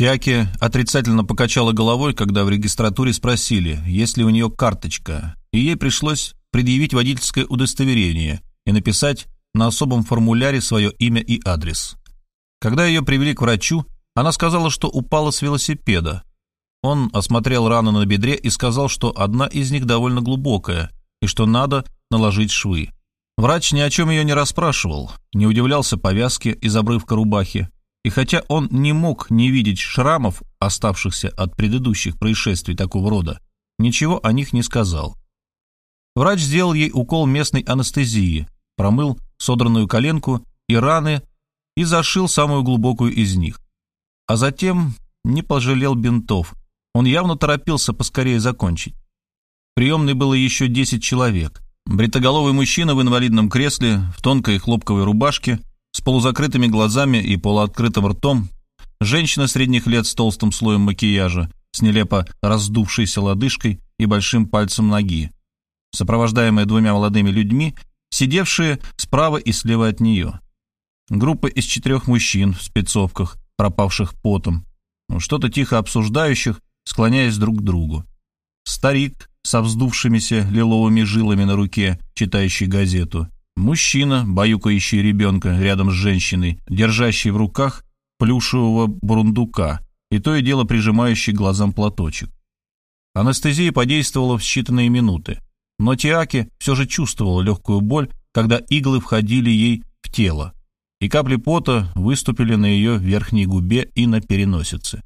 Тиаки отрицательно покачала головой, когда в регистратуре спросили, есть ли у нее карточка, и ей пришлось предъявить водительское удостоверение и написать на особом формуляре свое имя и адрес. Когда ее привели к врачу, она сказала, что упала с велосипеда. Он осмотрел рану на бедре и сказал, что одна из них довольно глубокая и что надо наложить швы. Врач ни о чем ее не расспрашивал, не удивлялся повязке из обрывка рубахи, и хотя он не мог не видеть шрамов, оставшихся от предыдущих происшествий такого рода, ничего о них не сказал. Врач сделал ей укол местной анестезии, промыл содранную коленку и раны и зашил самую глубокую из них. А затем не пожалел бинтов. Он явно торопился поскорее закончить. В приемной было еще 10 человек. Бритоголовый мужчина в инвалидном кресле, в тонкой хлопковой рубашке, с полузакрытыми глазами и полуоткрытым ртом, женщина средних лет с толстым слоем макияжа, с нелепо раздувшейся лодыжкой и большим пальцем ноги, сопровождаемая двумя молодыми людьми, сидевшие справа и слева от нее. Группа из четырех мужчин в спецовках, пропавших потом, что-то тихо обсуждающих, склоняясь друг к другу. Старик со вздувшимися лиловыми жилами на руке, читающий газету – Мужчина, баюкающий ребенка рядом с женщиной, держащий в руках плюшевого бурундука и то и дело прижимающий глазам платочек. Анестезия подействовала в считанные минуты, но Тиаки все же чувствовала легкую боль, когда иглы входили ей в тело, и капли пота выступили на ее верхней губе и на переносице.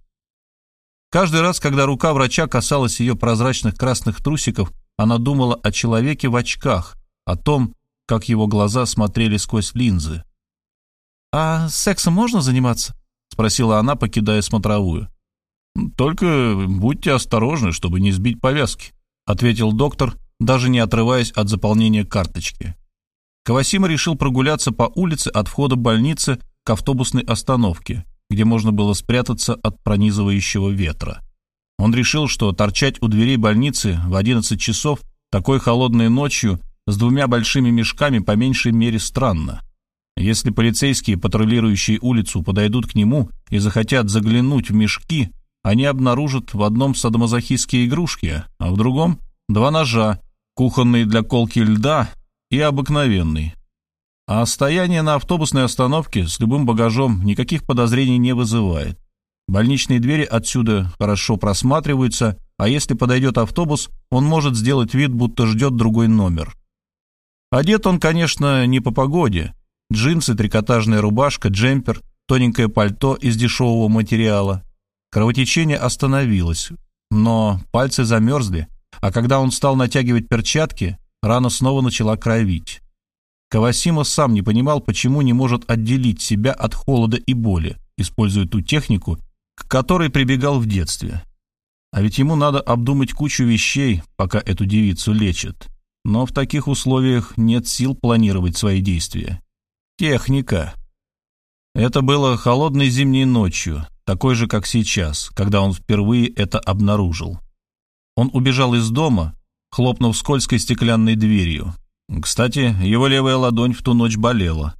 Каждый раз, когда рука врача касалась ее прозрачных красных трусиков, она думала о человеке в очках, о том, как его глаза смотрели сквозь линзы. «А сексом можно заниматься?» — спросила она, покидая смотровую. «Только будьте осторожны, чтобы не сбить повязки», — ответил доктор, даже не отрываясь от заполнения карточки. Кавасима решил прогуляться по улице от входа больницы к автобусной остановке, где можно было спрятаться от пронизывающего ветра. Он решил, что торчать у дверей больницы в 11 часов такой холодной ночью с двумя большими мешками по меньшей мере странно. Если полицейские, патрулирующие улицу, подойдут к нему и захотят заглянуть в мешки, они обнаружат в одном садомазохистские игрушки, а в другом — два ножа, кухонный для колки льда и обыкновенный. А стояние на автобусной остановке с любым багажом никаких подозрений не вызывает. Больничные двери отсюда хорошо просматриваются, а если подойдет автобус, он может сделать вид, будто ждет другой номер. Одет он, конечно, не по погоде. Джинсы, трикотажная рубашка, джемпер, тоненькое пальто из дешевого материала. Кровотечение остановилось, но пальцы замерзли, а когда он стал натягивать перчатки, рана снова начала кровить. Кавасима сам не понимал, почему не может отделить себя от холода и боли, используя ту технику, к которой прибегал в детстве. А ведь ему надо обдумать кучу вещей, пока эту девицу лечат но в таких условиях нет сил планировать свои действия. Техника. Это было холодной зимней ночью, такой же, как сейчас, когда он впервые это обнаружил. Он убежал из дома, хлопнув скользкой стеклянной дверью. Кстати, его левая ладонь в ту ночь болела.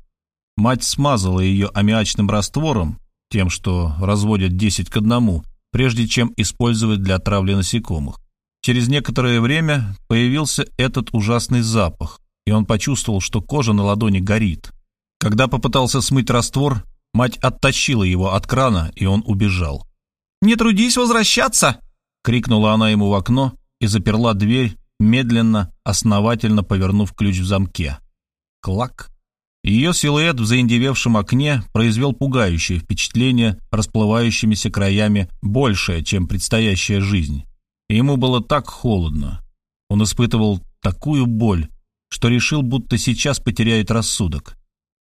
Мать смазала ее аммиачным раствором, тем, что разводят 10 к одному, прежде чем использовать для травли насекомых. Через некоторое время появился этот ужасный запах, и он почувствовал, что кожа на ладони горит. Когда попытался смыть раствор, мать оттащила его от крана, и он убежал. «Не трудись возвращаться!» — крикнула она ему в окно и заперла дверь, медленно, основательно повернув ключ в замке. Клак. Ее силуэт в заиндевевшем окне произвел пугающее впечатление расплывающимися краями большее, чем предстоящая жизнь ему было так холодно. Он испытывал такую боль, что решил, будто сейчас потеряет рассудок.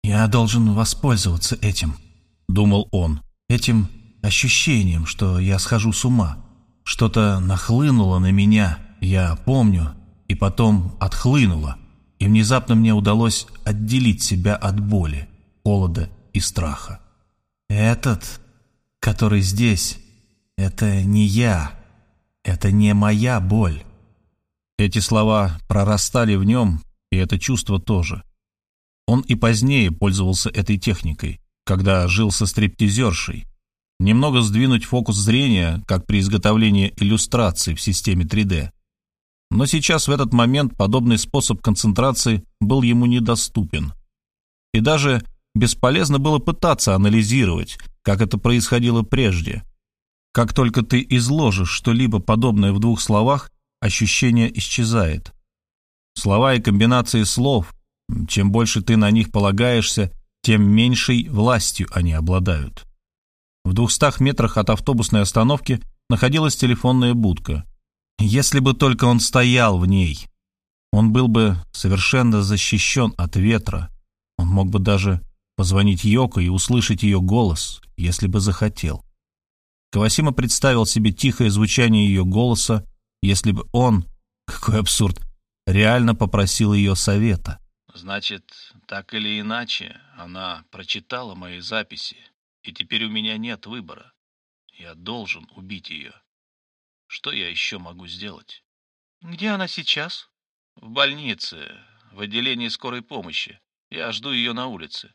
«Я должен воспользоваться этим», — думал он, — «этим ощущением, что я схожу с ума. Что-то нахлынуло на меня, я помню, и потом отхлынуло, и внезапно мне удалось отделить себя от боли, холода и страха. Этот, который здесь, это не я, это не моя боль. Эти слова прорастали в нем, и это чувство тоже. Он и позднее пользовался этой техникой, когда жил со стриптизершей. немного сдвинуть фокус зрения, как при изготовлении иллюстраций в системе 3D. Но сейчас в этот момент подобный способ концентрации был ему недоступен. И даже бесполезно было пытаться анализировать, как это происходило прежде. Как только ты изложишь что-либо подобное в двух словах, ощущение исчезает. Слова и комбинации слов, чем больше ты на них полагаешься, тем меньшей властью они обладают. В двухстах метрах от автобусной остановки находилась телефонная будка. Если бы только он стоял в ней, он был бы совершенно защищен от ветра. Он мог бы даже позвонить Йоко и услышать ее голос, если бы захотел. Кавасима представил себе тихое звучание ее голоса, если бы он, какой абсурд, реально попросил ее совета. Значит, так или иначе, она прочитала мои записи, и теперь у меня нет выбора. Я должен убить ее. Что я еще могу сделать? Где она сейчас? В больнице, в отделении скорой помощи. Я жду ее на улице.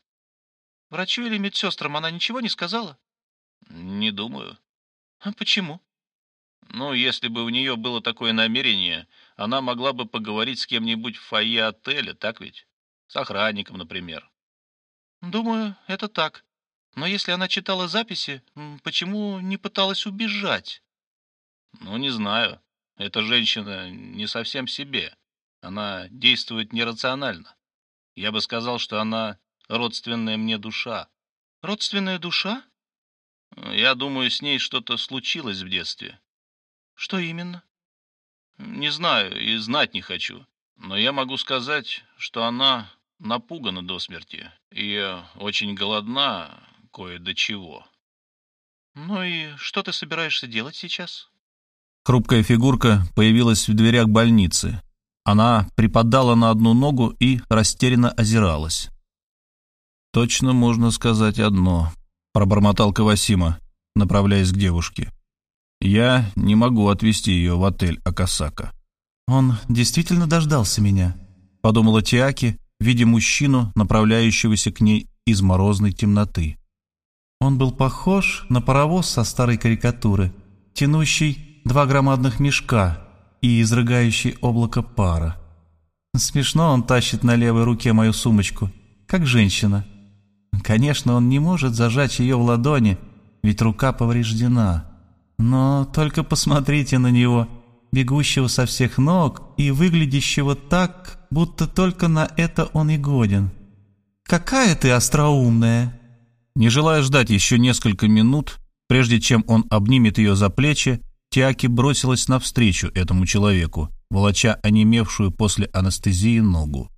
Врачу или медсестрам она ничего не сказала? Не думаю. А почему? Ну, если бы у нее было такое намерение, она могла бы поговорить с кем-нибудь в фойе отеля, так ведь? С охранником, например. Думаю, это так. Но если она читала записи, почему не пыталась убежать? Ну, не знаю. Эта женщина не совсем себе. Она действует нерационально. Я бы сказал, что она родственная мне душа. Родственная душа? Я думаю, с ней что-то случилось в детстве. Что именно? Не знаю и знать не хочу. Но я могу сказать, что она напугана до смерти и очень голодна кое до чего. Ну и что ты собираешься делать сейчас? Хрупкая фигурка появилась в дверях больницы. Она припадала на одну ногу и растерянно озиралась. «Точно можно сказать одно», — пробормотал Кавасима, направляясь к девушке. «Я не могу отвезти ее в отель Акасака». «Он действительно дождался меня», — подумала Тиаки, видя мужчину, направляющегося к ней из морозной темноты. Он был похож на паровоз со старой карикатуры, тянущий два громадных мешка и изрыгающий облако пара. Смешно он тащит на левой руке мою сумочку, как женщина. Конечно, он не может зажать ее в ладони, ведь рука повреждена. Но только посмотрите на него — бегущего со всех ног и выглядящего так, будто только на это он и годен. «Какая ты остроумная!» Не желая ждать еще несколько минут, прежде чем он обнимет ее за плечи, Тиаки бросилась навстречу этому человеку, волоча онемевшую после анестезии ногу.